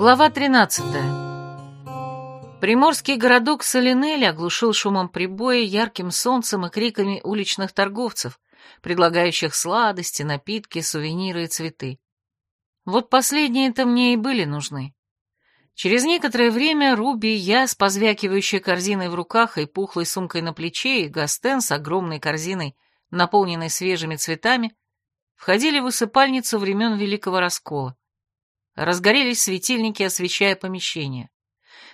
Глава 13. Приморский городок Солинель оглушил шумом прибоя, ярким солнцем и криками уличных торговцев, предлагающих сладости, напитки, сувениры и цветы. Вот последние-то мне и были нужны. Через некоторое время Руби, я с позвякивающей корзиной в руках и пухлой сумкой на плече, и Гастен с огромной корзиной, наполненной свежими цветами, входили в усыпальницу времен Великого Раскола. Разгорелись светильники, освещая помещение.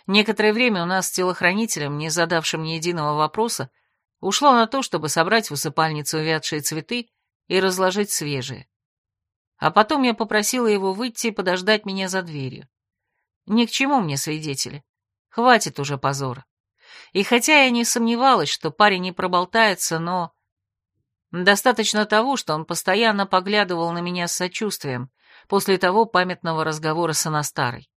Некоторое время у нас с телохранителем, не задавшим ни единого вопроса, ушло на то, чтобы собрать в усыпальницу увядшие цветы и разложить свежие. А потом я попросила его выйти и подождать меня за дверью. Ни к чему мне свидетели. Хватит уже позора. И хотя я не сомневалась, что парень не проболтается, но... Достаточно того, что он постоянно поглядывал на меня с сочувствием, после того памятного разговора с Анастарой.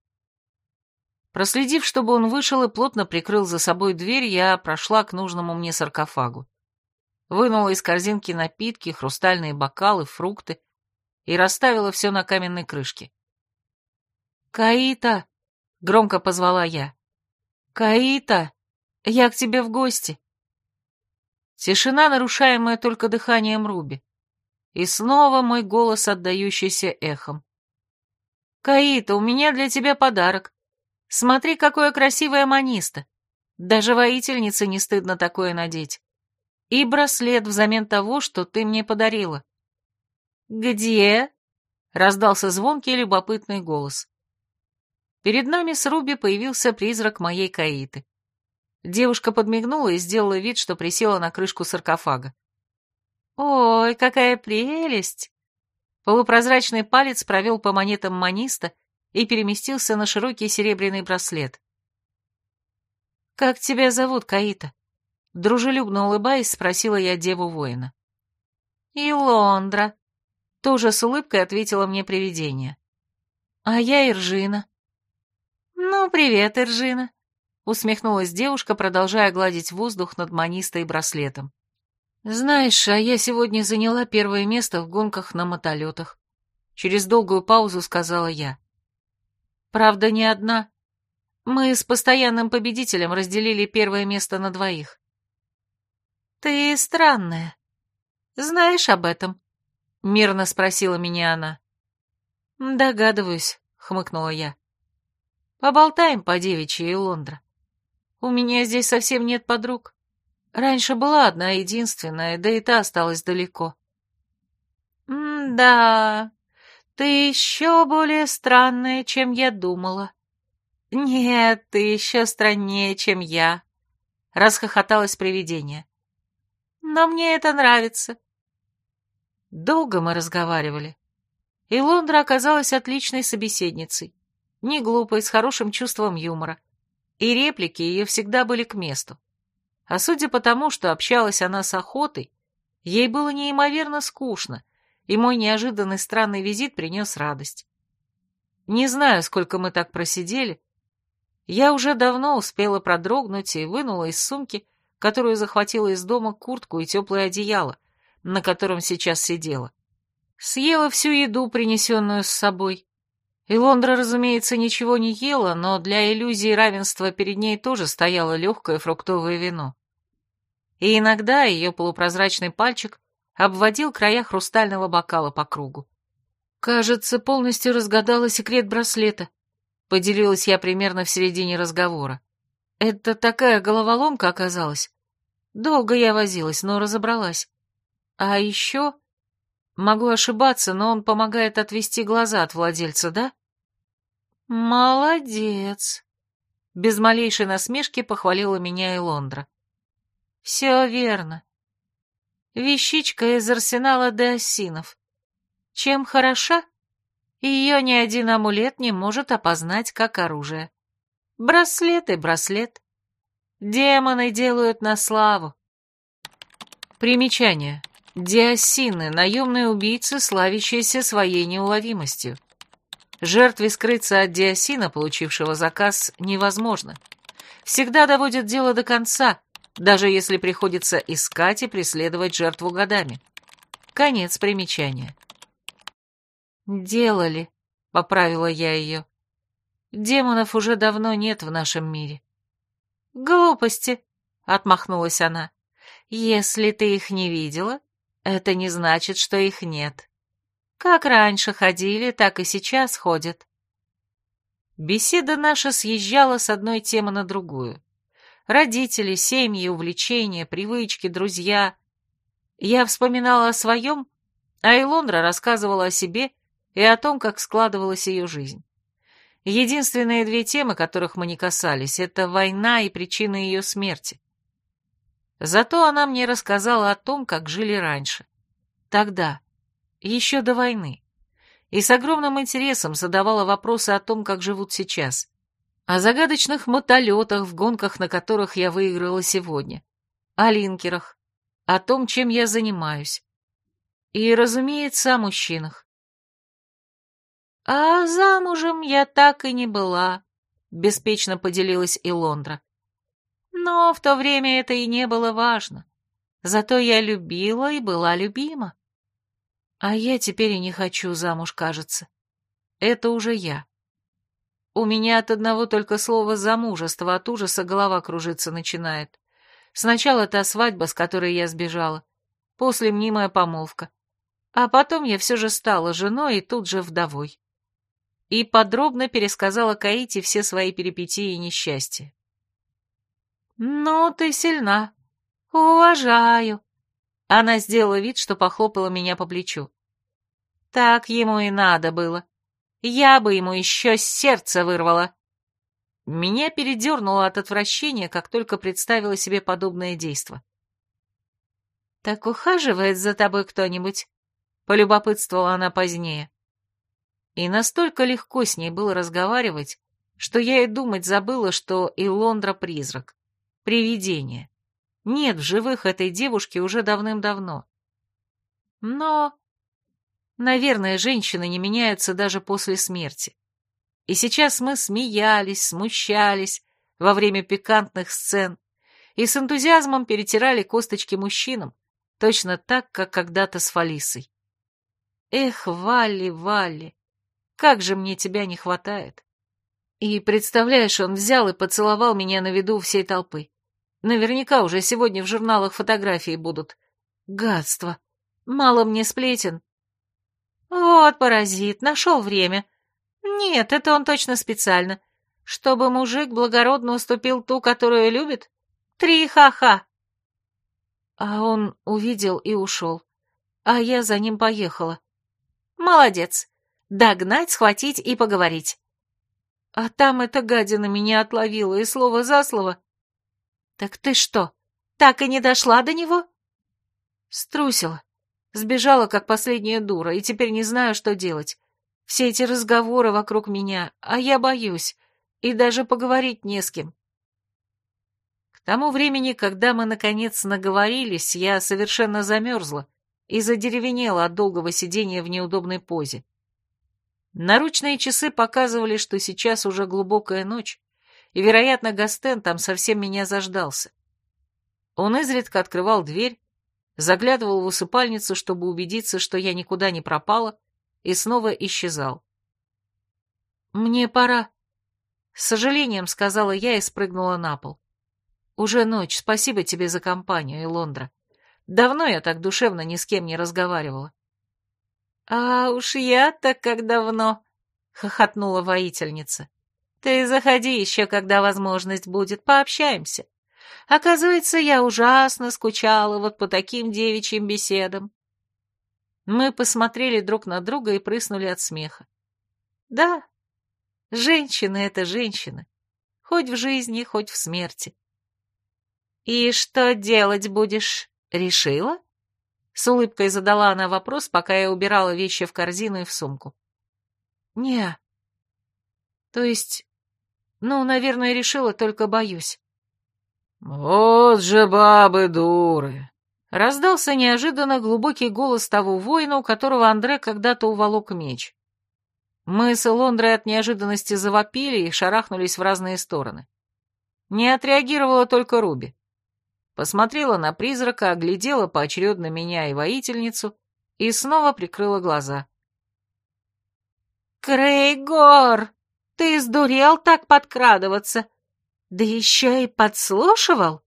Проследив, чтобы он вышел и плотно прикрыл за собой дверь, я прошла к нужному мне саркофагу. Вынула из корзинки напитки, хрустальные бокалы, фрукты и расставила все на каменной крышке. «Каита!» — громко позвала я. «Каита! Я к тебе в гости!» Тишина, нарушаемая только дыханием Руби. И снова мой голос, отдающийся эхом. «Каита, у меня для тебя подарок. Смотри, какое красивое маниста. Даже воительнице не стыдно такое надеть. И браслет взамен того, что ты мне подарила». «Где?» — раздался звонкий любопытный голос. Перед нами с Руби появился призрак моей Каиты. Девушка подмигнула и сделала вид, что присела на крышку саркофага. «Ой, какая прелесть!» Полупрозрачный палец провел по монетам маниста и переместился на широкий серебряный браслет. «Как тебя зовут, Каита?» Дружелюбно улыбаясь, спросила я деву воина. «Илондра», — тоже с улыбкой ответила мне привидение. «А я Иржина». «Ну, привет, Иржина», — усмехнулась девушка, продолжая гладить воздух над манистой браслетом. «Знаешь, а я сегодня заняла первое место в гонках на мотолетах». Через долгую паузу сказала я. «Правда, не одна. Мы с постоянным победителем разделили первое место на двоих». «Ты странная. Знаешь об этом?» — мирно спросила меня она. «Догадываюсь», — хмыкнула я. «Поболтаем по девичьи, Лондра. У меня здесь совсем нет подруг. Раньше была одна единственная, да и та осталась далеко. «Да, ты еще более странная, чем я думала». «Нет, ты еще страннее, чем я», — расхохоталось привидение. «Но мне это нравится». Долго мы разговаривали, и Лондра оказалась отличной собеседницей, не глупой, с хорошим чувством юмора, и реплики ее всегда были к месту. А судя по тому, что общалась она с охотой, ей было неимоверно скучно, и мой неожиданный странный визит принес радость. Не знаю, сколько мы так просидели. Я уже давно успела продрогнуть и вынула из сумки, которую захватила из дома, куртку и теплое одеяло, на котором сейчас сидела. Съела всю еду, принесенную с собой. И Лондра, разумеется, ничего не ела, но для иллюзии равенства перед ней тоже стояло легкое фруктовое вино. И иногда ее полупрозрачный пальчик обводил края хрустального бокала по кругу. «Кажется, полностью разгадала секрет браслета», — поделилась я примерно в середине разговора. «Это такая головоломка оказалась. Долго я возилась, но разобралась. А еще...» Могу ошибаться, но он помогает отвести глаза от владельца, да? Молодец. Без малейшей насмешки похвалила меня и Лондра. Все верно. Вещичка из арсенала Деосинов. Чем хороша? Ее ни один амулет не может опознать как оружие. Браслет и браслет. Демоны делают на славу. Примечание. Диосины — наемные убийцы, славящиеся своей неуловимостью. Жертве скрыться от Диосина, получившего заказ, невозможно. Всегда доводит дело до конца, даже если приходится искать и преследовать жертву годами. Конец примечания. «Делали», — поправила я ее. Демонов уже давно нет в нашем мире. Глупости, отмахнулась она. Если ты их не видела, это не значит, что их нет. Как раньше ходили, так и сейчас ходят. Беседа наша съезжала с одной темы на другую. Родители, семьи, увлечения, привычки, друзья. Я вспоминала о своем, а Илондра рассказывала о себе и о том, как складывалась ее жизнь. Единственные две темы, которых мы не касались, это война и причины ее смерти. Зато она мне рассказала о том, как жили раньше. Тогда, еще до войны. И с огромным интересом задавала вопросы о том, как живут сейчас. О загадочных мотолетах, в гонках на которых я выиграла сегодня. О линкерах. О том, чем я занимаюсь. И, разумеется, о мужчинах. «А замужем я так и не была», — беспечно поделилась и Лондра. Но в то время это и не было важно. Зато я любила и была любима. А я теперь и не хочу замуж, кажется. Это уже я. У меня от одного только слова «замужество» от ужаса голова кружиться начинает. Сначала та свадьба, с которой я сбежала, после мнимая помолвка. А потом я все же стала женой и тут же вдовой. И подробно пересказала Каите все свои перипетии и несчастья. «Ну, ты сильна. Уважаю». Она сделала вид, что похлопала меня по плечу. Так ему и надо было. Я бы ему еще сердце вырвала. Меня передернуло от отвращения, как только представила себе подобное действо. «Так ухаживает за тобой кто-нибудь?» — полюбопытствовала она позднее. И настолько легко с ней было разговаривать, что я и думать забыла, что и Лондра призрак. Привидение. Нет в живых этой девушки уже давным-давно. Но, наверное, женщины не меняются даже после смерти. И сейчас мы смеялись, смущались во время пикантных сцен и с энтузиазмом перетирали косточки мужчинам, точно так, как когда-то с Фалисой. Эх, Валли, Валли, как же мне тебя не хватает. И, представляешь, он взял и поцеловал меня на виду всей толпы. Наверняка уже сегодня в журналах фотографии будут. Гадство. Мало мне сплетен. Вот паразит, нашел время. Нет, это он точно специально. Чтобы мужик благородно уступил ту, которую любит? Три ха-ха. А он увидел и ушел. А я за ним поехала. Молодец. Догнать, схватить и поговорить. А там эта гадина меня отловила, и слово за слово «Так ты что, так и не дошла до него?» Струсила. Сбежала, как последняя дура, и теперь не знаю, что делать. Все эти разговоры вокруг меня, а я боюсь, и даже поговорить не с кем. К тому времени, когда мы, наконец, наговорились, я совершенно замерзла и задеревенела от долгого сидения в неудобной позе. Наручные часы показывали, что сейчас уже глубокая ночь, и, вероятно, Гастен там совсем меня заждался. Он изредка открывал дверь, заглядывал в усыпальницу, чтобы убедиться, что я никуда не пропала, и снова исчезал. «Мне пора», — с сожалением сказала я и спрыгнула на пол. «Уже ночь, спасибо тебе за компанию, Илондра. Давно я так душевно ни с кем не разговаривала». «А уж я-то как давно», — хохотнула воительница. Ты заходи еще, когда возможность будет, пообщаемся. Оказывается, я ужасно скучала вот по таким девичьим беседам. Мы посмотрели друг на друга и прыснули от смеха. Да, женщины — это женщины, хоть в жизни, хоть в смерти. «И что делать будешь? Решила?» С улыбкой задала она вопрос, пока я убирала вещи в корзину и в сумку. «Не. То есть ну, наверное, решила, только боюсь. «Вот же бабы дуры!» Раздался неожиданно глубокий голос того воина, у которого Андре когда-то уволок меч. Мы с Лондрой от неожиданности завопили и шарахнулись в разные стороны. Не отреагировала только Руби. Посмотрела на призрака, оглядела поочередно меня и воительницу и снова прикрыла глаза. «Крейгор!» Ты сдурел так подкрадываться? Да еще и подслушивал?»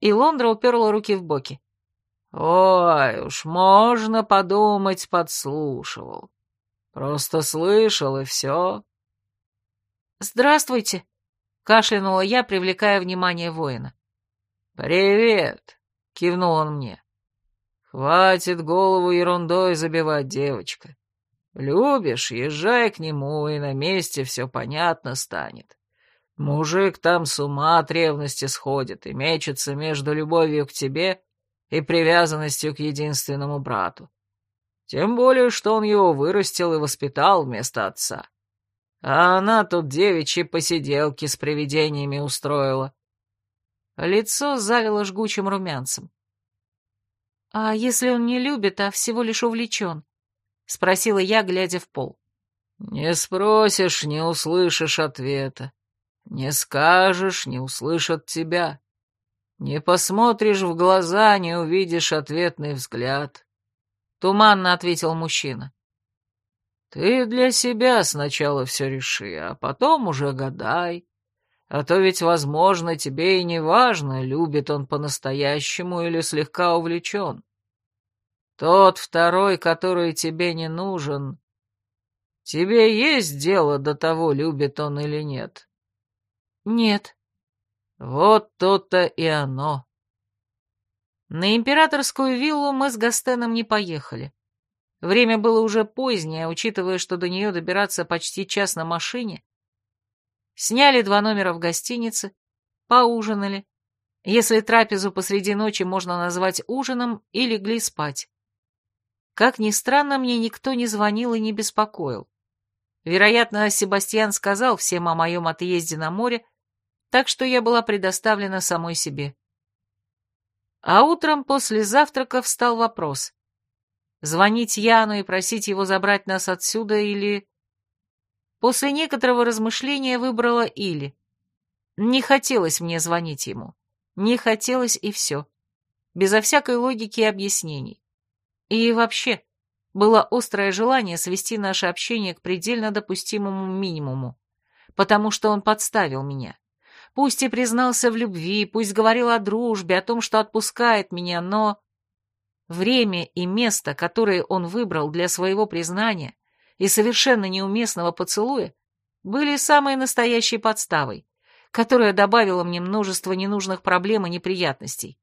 И Лондра уперла руки в боки. «Ой, уж можно подумать, подслушивал. Просто слышал, и все». «Здравствуйте», — кашлянула я, привлекая внимание воина. «Привет», — кивнул он мне. «Хватит голову ерундой забивать, девочка. Любишь, езжай к нему, и на месте все понятно станет. Мужик там с ума от ревности сходит и мечется между любовью к тебе и привязанностью к единственному брату. Тем более, что он его вырастил и воспитал вместо отца. А она тут девичьи посиделки с привидениями устроила. Лицо залило жгучим румянцем. «А если он не любит, а всего лишь увлечен?» — спросила я, глядя в пол. «Не спросишь, не услышишь ответа. Не скажешь, не услышат тебя. Не посмотришь в глаза, не увидишь ответный взгляд», — туманно ответил мужчина. «Ты для себя сначала все реши, а потом уже гадай. А то ведь, возможно, тебе и не важно, любит он по-настоящему или слегка увлечен. Тот второй, который тебе не нужен, тебе есть дело до того, любит он или нет? Нет. Вот то-то и оно. На императорскую виллу мы с Гастеном не поехали. Время было уже позднее, учитывая, что до нее добираться почти час на машине, Сняли два номера в гостинице, поужинали. Если трапезу посреди ночи можно назвать ужином, и легли спать. Как ни странно, мне никто не звонил и не беспокоил. Вероятно, Себастьян сказал всем о моем отъезде на море, так что я была предоставлена самой себе. А утром после завтрака встал вопрос. Звонить Яну и просить его забрать нас отсюда или... После некоторого размышления выбрала Или. Не хотелось мне звонить ему. Не хотелось и все. Безо всякой логики и объяснений. И вообще, было острое желание свести наше общение к предельно допустимому минимуму, потому что он подставил меня. Пусть и признался в любви, пусть говорил о дружбе, о том, что отпускает меня, но... Время и место, которые он выбрал для своего признания, и совершенно неуместного поцелуя были самой настоящей подставой, которая добавила мне множество ненужных проблем и неприятностей.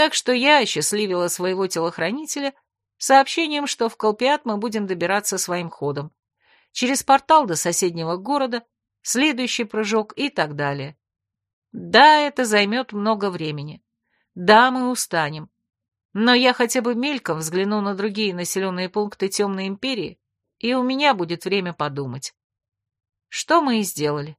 Так что я осчастливила своего телохранителя сообщением, что в Колпиат мы будем добираться своим ходом, через портал до соседнего города, следующий прыжок и так далее. Да, это займет много времени. Да, мы устанем. Но я хотя бы мельком взгляну на другие населенные пункты Темной Империи и у меня будет время подумать. Что мы и сделали.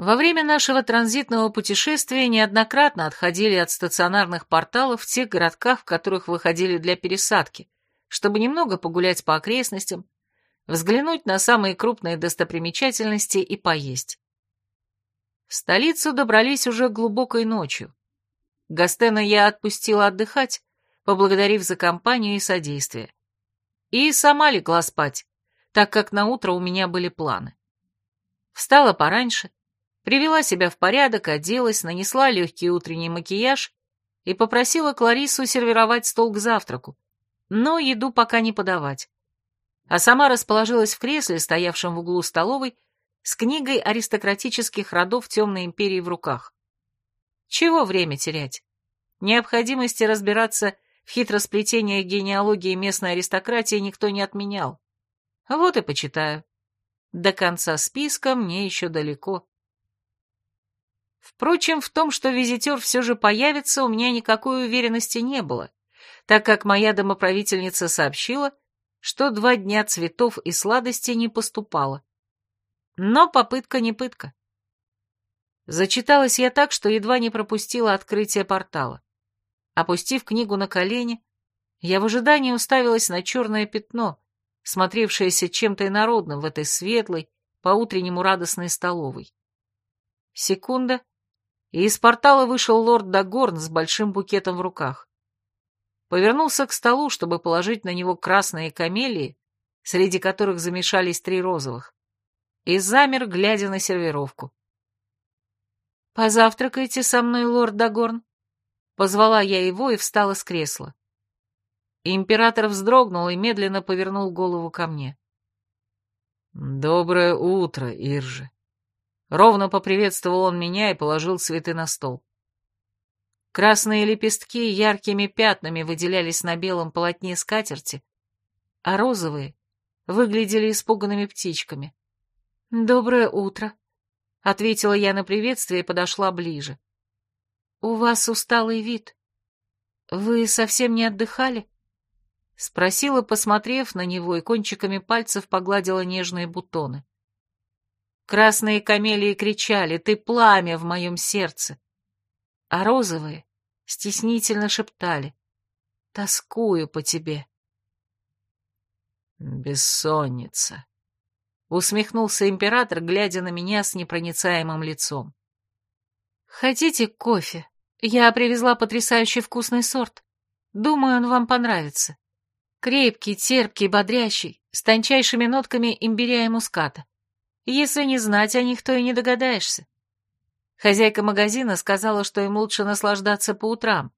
Во время нашего транзитного путешествия неоднократно отходили от стационарных порталов в тех городках, в которых выходили для пересадки, чтобы немного погулять по окрестностям, взглянуть на самые крупные достопримечательности и поесть. В столицу добрались уже глубокой ночью. Гастена я отпустила отдыхать, поблагодарив за компанию и содействие и сама легла спать, так как на утро у меня были планы. Встала пораньше, привела себя в порядок, оделась, нанесла легкий утренний макияж и попросила Кларису сервировать стол к завтраку, но еду пока не подавать. А сама расположилась в кресле, стоявшем в углу столовой, с книгой аристократических родов Темной Империи в руках. Чего время терять? Необходимости разбираться в хитросплетение генеалогии местной аристократии никто не отменял. Вот и почитаю. До конца списка мне еще далеко. Впрочем, в том, что визитер все же появится, у меня никакой уверенности не было, так как моя домоправительница сообщила, что два дня цветов и сладостей не поступало. Но попытка не пытка. Зачиталась я так, что едва не пропустила открытие портала. Опустив книгу на колени, я в ожидании уставилась на черное пятно, смотревшееся чем-то инородным в этой светлой, по-утреннему радостной столовой. Секунда, и из портала вышел лорд Дагорн с большим букетом в руках. Повернулся к столу, чтобы положить на него красные камелии, среди которых замешались три розовых, и замер, глядя на сервировку. «Позавтракайте со мной, лорд Дагорн», — позвала я его и встала с кресла. Император вздрогнул и медленно повернул голову ко мне. «Доброе утро, Иржи!» Ровно поприветствовал он меня и положил цветы на стол. Красные лепестки яркими пятнами выделялись на белом полотне скатерти, а розовые выглядели испуганными птичками. «Доброе утро», — ответила я на приветствие и подошла ближе. «У вас усталый вид. Вы совсем не отдыхали?» Спросила, посмотрев на него, и кончиками пальцев погладила нежные бутоны. Красные камелии кричали «Ты пламя в моем сердце!» А розовые стеснительно шептали «Тоскую по тебе». «Бессонница», — усмехнулся император, глядя на меня с непроницаемым лицом. «Хотите кофе? Я привезла потрясающий вкусный сорт. Думаю, он вам понравится. Крепкий, терпкий, бодрящий, с тончайшими нотками имбиря и муската. Если не знать о них, то и не догадаешься. Хозяйка магазина сказала, что им лучше наслаждаться по утрам,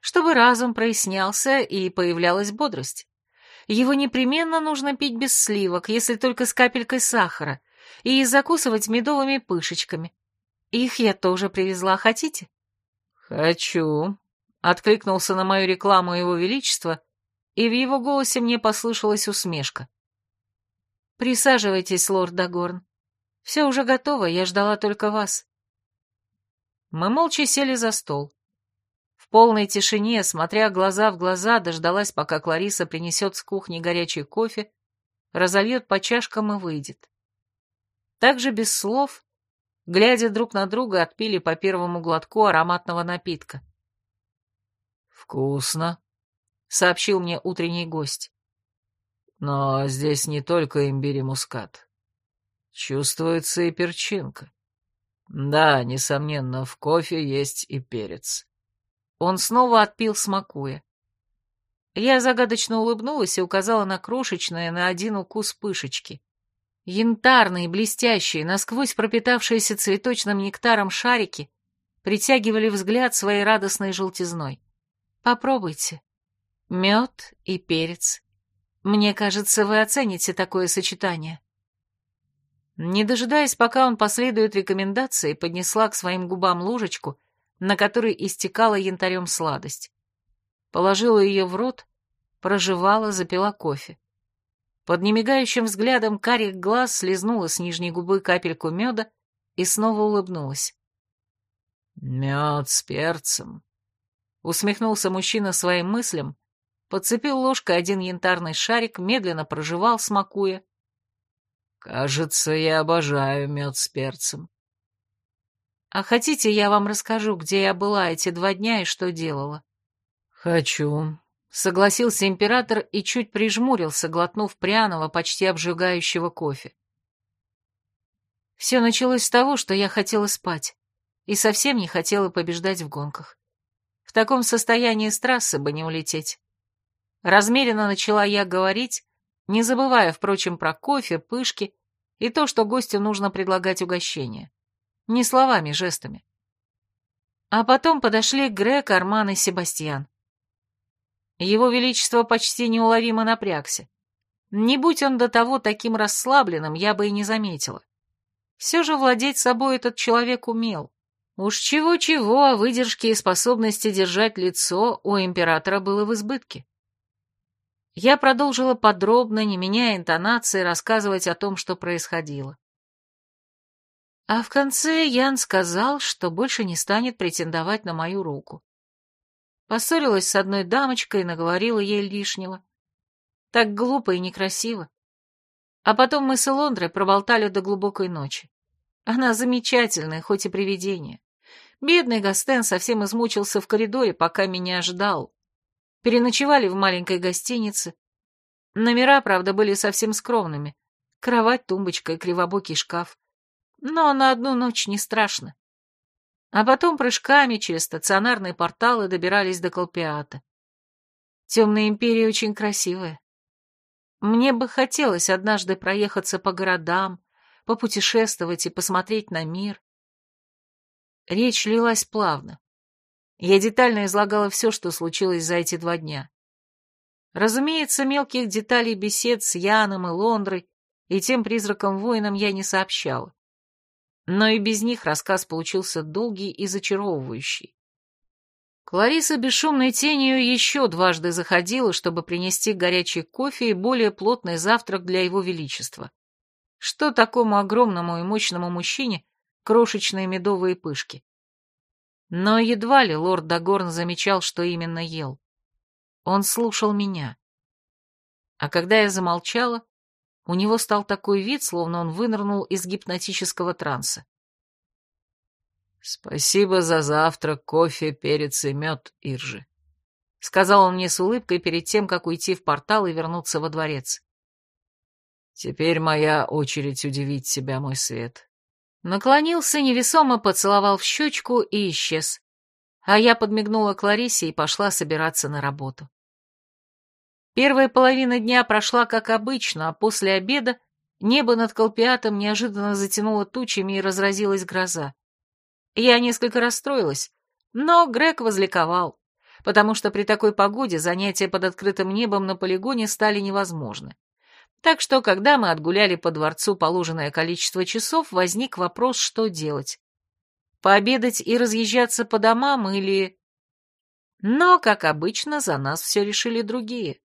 чтобы разум прояснялся и появлялась бодрость. Его непременно нужно пить без сливок, если только с капелькой сахара, и закусывать медовыми пышечками. Их я тоже привезла, хотите? «Хочу», — откликнулся на мою рекламу его величество и в его голосе мне послышалась усмешка. «Присаживайтесь, лорд Дагорн. Все уже готово, я ждала только вас». Мы молча сели за стол. В полной тишине, смотря глаза в глаза, дождалась, пока Клариса принесет с кухни горячий кофе, разольет по чашкам и выйдет. Также без слов, глядя друг на друга, отпили по первому глотку ароматного напитка. «Вкусно», сообщил мне утренний гость. Но здесь не только имбирь и мускат. Чувствуется и перчинка. Да, несомненно, в кофе есть и перец. Он снова отпил, смакуя. Я загадочно улыбнулась и указала на крошечные на один укус пышечки. Янтарные, блестящие, насквозь пропитавшиеся цветочным нектаром шарики притягивали взгляд своей радостной желтизной. Попробуйте. Мед и перец. Мне кажется, вы оцените такое сочетание. Не дожидаясь, пока он последует рекомендации, поднесла к своим губам ложечку, на которой истекала янтарем сладость. Положила ее в рот, прожевала, запила кофе. Под немигающим взглядом карих глаз слезнула с нижней губы капельку меда и снова улыбнулась. «Мед с перцем», — усмехнулся мужчина своим мыслям, подцепил ложкой один янтарный шарик, медленно прожевал, смакуя. «Кажется, я обожаю мед с перцем». «А хотите, я вам расскажу, где я была эти два дня и что делала?» «Хочу», — согласился император и чуть прижмурился, глотнув пряного, почти обжигающего кофе. Все началось с того, что я хотела спать и совсем не хотела побеждать в гонках. В таком состоянии с трассы бы не улететь. Размеренно начала я говорить, не забывая, впрочем, про кофе, пышки и то, что гостю нужно предлагать угощение. Не словами, жестами. А потом подошли Грег, Арман и Себастьян. Его Величество почти неуловимо напрягся. Не будь он до того таким расслабленным, я бы и не заметила. Все же владеть собой этот человек умел. Уж чего-чего, а выдержки и способности держать лицо у императора было в избытке. Я продолжила подробно, не меняя интонации, рассказывать о том, что происходило. А в конце Ян сказал, что больше не станет претендовать на мою руку. Поссорилась с одной дамочкой и наговорила ей лишнего. Так глупо и некрасиво. А потом мы с Элондрой проболтали до глубокой ночи. Она замечательная, хоть и привидение. Бедный Гастен совсем измучился в коридоре, пока меня ждал, Переночевали в маленькой гостинице. Номера, правда, были совсем скромными. Кровать, тумбочка и кривобокий шкаф. Но на одну ночь не страшно. А потом прыжками через стационарные порталы добирались до Колпиата. Темная империя очень красивая. Мне бы хотелось однажды проехаться по городам, попутешествовать и посмотреть на мир. Речь лилась плавно. Я детально излагала все, что случилось за эти два дня. Разумеется, мелких деталей бесед с Яном и Лондрой и тем призраком-воином я не сообщала. Но и без них рассказ получился долгий и зачаровывающий. Клариса бесшумной тенью еще дважды заходила, чтобы принести горячий кофе и более плотный завтрак для его величества. Что такому огромному и мощному мужчине крошечные медовые пышки? Но едва ли лорд Дагорн замечал, что именно ел. Он слушал меня. А когда я замолчала, у него стал такой вид, словно он вынырнул из гипнотического транса. «Спасибо за завтрак, кофе, перец и мед, Иржи», — сказал он мне с улыбкой перед тем, как уйти в портал и вернуться во дворец. «Теперь моя очередь удивить тебя, мой свет». Наклонился, невесомо поцеловал в щечку и исчез. А я подмигнула Кларисе и пошла собираться на работу. Первая половина дня прошла как обычно, а после обеда небо над Колпиатом неожиданно затянуло тучами и разразилась гроза. Я несколько расстроилась, но Грег возликовал, потому что при такой погоде занятия под открытым небом на полигоне стали невозможны. Так что, когда мы отгуляли по дворцу положенное количество часов, возник вопрос, что делать. Пообедать и разъезжаться по домам или... Но, как обычно, за нас все решили другие.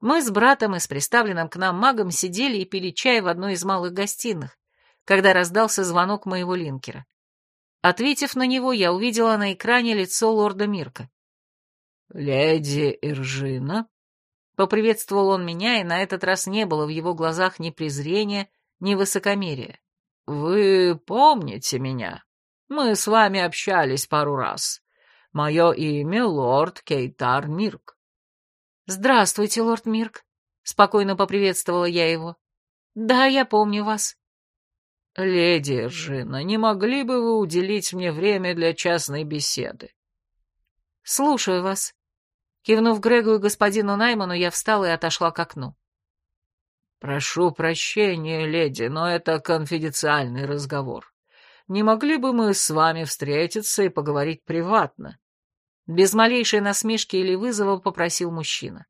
Мы с братом и с приставленным к нам магом сидели и пили чай в одной из малых гостиных, когда раздался звонок моего линкера. Ответив на него, я увидела на экране лицо лорда Мирка. «Леди Иржина?» Поприветствовал он меня, и на этот раз не было в его глазах ни презрения, ни высокомерия. «Вы помните меня? Мы с вами общались пару раз. Мое имя лорд Кейтар Мирк». «Здравствуйте, лорд Мирк», — спокойно поприветствовала я его. «Да, я помню вас». «Леди Жина, не могли бы вы уделить мне время для частной беседы?» «Слушаю вас». Кивнув Грегу и господину Найману, я встала и отошла к окну. «Прошу прощения, леди, но это конфиденциальный разговор. Не могли бы мы с вами встретиться и поговорить приватно?» Без малейшей насмешки или вызова попросил мужчина.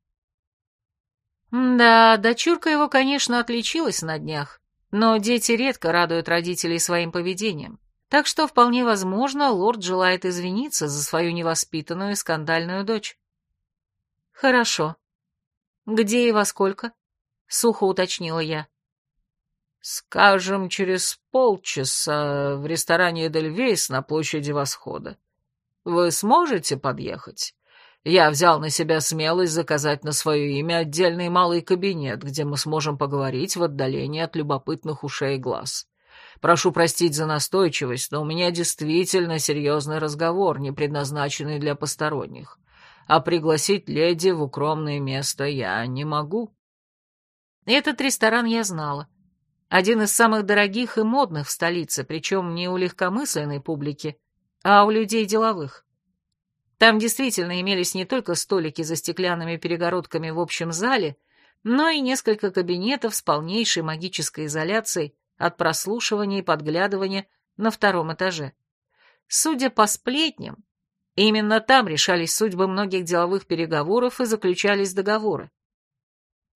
Да, дочурка его, конечно, отличилась на днях, но дети редко радуют родителей своим поведением, так что вполне возможно, лорд желает извиниться за свою невоспитанную и скандальную дочь. Хорошо. Где и во сколько? Сухо уточнила я. Скажем, через полчаса в ресторане Эдельвейс на площади Восхода. Вы сможете подъехать? Я взял на себя смелость заказать на свое имя отдельный малый кабинет, где мы сможем поговорить в отдалении от любопытных ушей и глаз. Прошу простить за настойчивость, но у меня действительно серьезный разговор, не предназначенный для посторонних. А пригласить леди в укромное место я не могу. Этот ресторан я знала. Один из самых дорогих и модных в столице, причем не у легкомысленной публики, а у людей деловых. Там действительно имелись не только столики за стеклянными перегородками в общем зале, но и несколько кабинетов с полнейшей магической изоляцией от прослушивания и подглядывания на втором этаже. Судя по сплетням, именно там решались судьбы многих деловых переговоров и заключались договоры.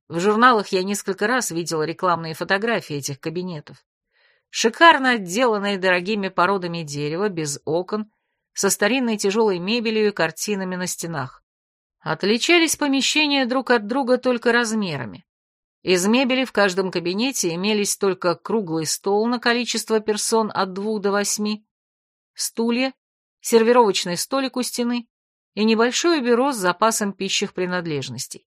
В журналах я несколько раз видела рекламные фотографии этих кабинетов. Шикарно отделанные дорогими породами дерева, без окон, со старинной тяжелой мебелью и картинами на стенах. Отличались помещения друг от друга только размерами. Из мебели в каждом кабинете имелись только круглый стол на количество персон от двух до восьми, стулья, сервировочный столик у стены и небольшое бюро с запасом пищих принадлежностей.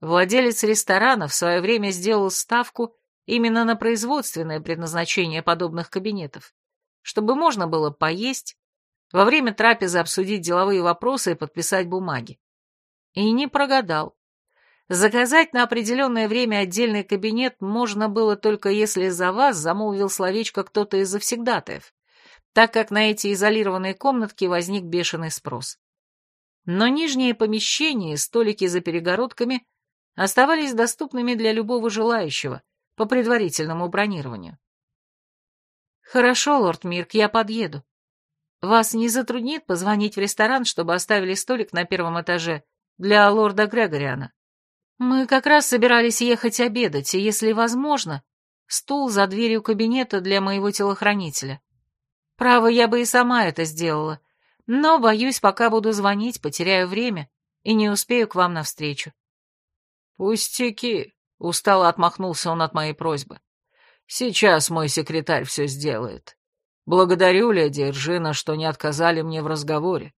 Владелец ресторана в свое время сделал ставку именно на производственное предназначение подобных кабинетов, чтобы можно было поесть, во время трапезы обсудить деловые вопросы и подписать бумаги. И не прогадал. Заказать на определенное время отдельный кабинет можно было только если за вас замолвил словечко кто-то из завсегдатаев, так как на эти изолированные комнатки возник бешеный спрос. Но нижние помещения и столики за перегородками оставались доступными для любого желающего по предварительному бронированию. Хорошо, лорд Мирк, я подъеду. Вас не затруднит позвонить в ресторан, чтобы оставили столик на первом этаже для лорда Грегориана? Мы как раз собирались ехать обедать, и, если возможно, стул за дверью кабинета для моего телохранителя. Право, я бы и сама это сделала, но, боюсь, пока буду звонить, потеряю время и не успею к вам навстречу. «Пустяки», — устало отмахнулся он от моей просьбы. «Сейчас мой секретарь все сделает. Благодарю, леди Эржина, что не отказали мне в разговоре.